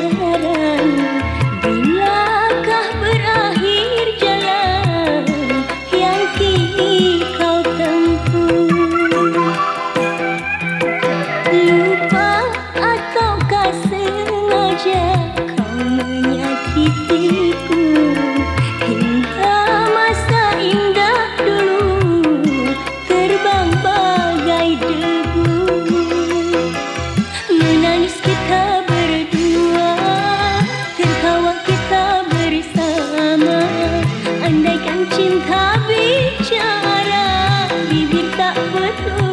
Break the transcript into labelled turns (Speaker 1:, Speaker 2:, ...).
Speaker 1: love. Lord.